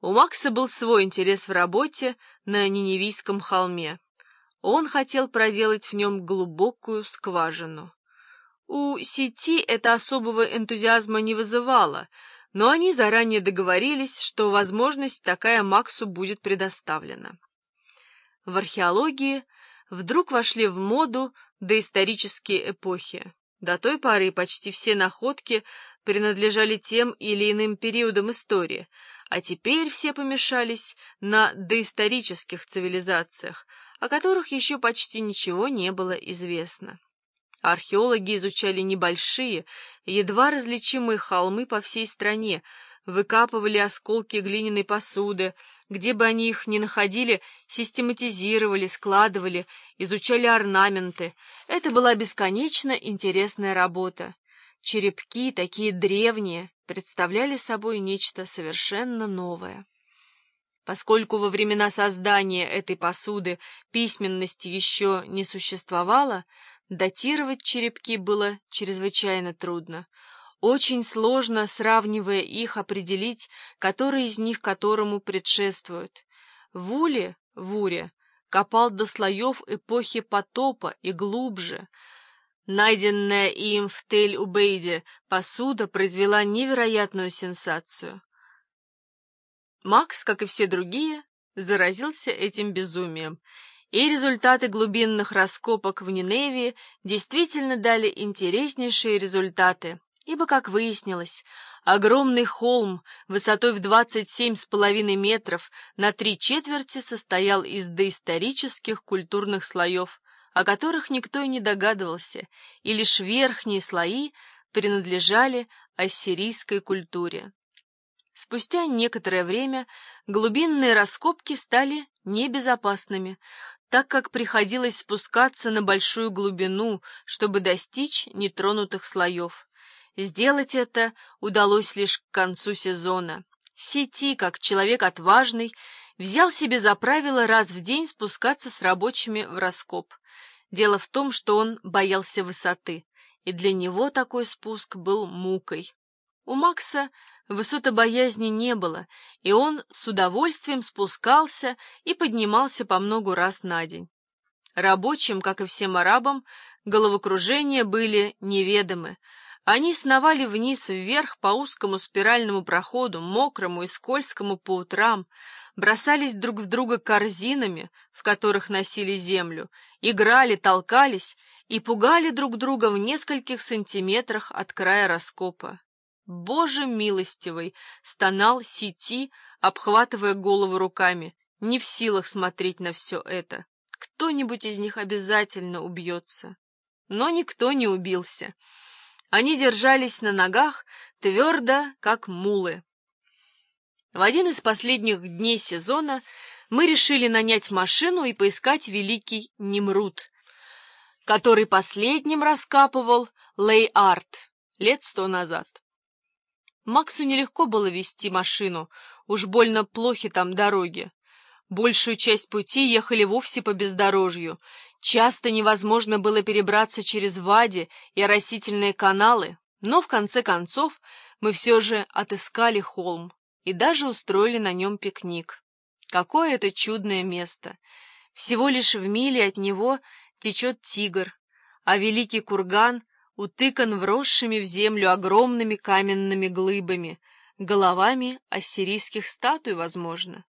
У Макса был свой интерес в работе на Ниневийском холме. Он хотел проделать в нем глубокую скважину. У сети это особого энтузиазма не вызывало, но они заранее договорились, что возможность такая Максу будет предоставлена. В археологии вдруг вошли в моду доисторические эпохи. До той поры почти все находки принадлежали тем или иным периодам истории — а теперь все помешались на доисторических цивилизациях, о которых еще почти ничего не было известно. Археологи изучали небольшие, едва различимые холмы по всей стране, выкапывали осколки глиняной посуды, где бы они их ни находили, систематизировали, складывали, изучали орнаменты. Это была бесконечно интересная работа. Черепки, такие древние, представляли собой нечто совершенно новое. Поскольку во времена создания этой посуды письменности еще не существовало, датировать черепки было чрезвычайно трудно. Очень сложно, сравнивая их, определить, который из них которому предшествует. Вуле, Вуре, копал до слоев эпохи потопа и глубже — Найденная им в Тель-Убейде посуда произвела невероятную сенсацию. Макс, как и все другие, заразился этим безумием, и результаты глубинных раскопок в Ниневии действительно дали интереснейшие результаты, ибо, как выяснилось, огромный холм высотой в 27,5 метров на три четверти состоял из доисторических культурных слоев, о которых никто и не догадывался, и лишь верхние слои принадлежали ассирийской культуре. Спустя некоторое время глубинные раскопки стали небезопасными, так как приходилось спускаться на большую глубину, чтобы достичь нетронутых слоев. Сделать это удалось лишь к концу сезона. Сети, как человек отважный, взял себе за правило раз в день спускаться с рабочими в раскоп. Дело в том, что он боялся высоты, и для него такой спуск был мукой. У Макса высотобоязни не было, и он с удовольствием спускался и поднимался по многу раз на день. Рабочим, как и всем арабам, головокружения были неведомы. Они сновали вниз-вверх по узкому спиральному проходу, мокрому и скользкому по утрам, бросались друг в друга корзинами, в которых носили землю, играли, толкались и пугали друг друга в нескольких сантиметрах от края раскопа. «Боже милостивый!» — стонал Сити, обхватывая голову руками, не в силах смотреть на все это. Кто-нибудь из них обязательно убьется. Но никто не убился. Они держались на ногах твердо, как мулы. В один из последних дней сезона мы решили нанять машину и поискать великий Немрут, который последним раскапывал Лей-Арт лет сто назад. Максу нелегко было вести машину, уж больно плохи там дороги. Большую часть пути ехали вовсе по бездорожью. Часто невозможно было перебраться через вади и оросительные каналы, но в конце концов мы все же отыскали холм и даже устроили на нем пикник. Какое это чудное место! Всего лишь в миле от него течет Тигр, а великий курган утыкан вросшими в землю огромными каменными глыбами, головами ассирийских статуй, возможно.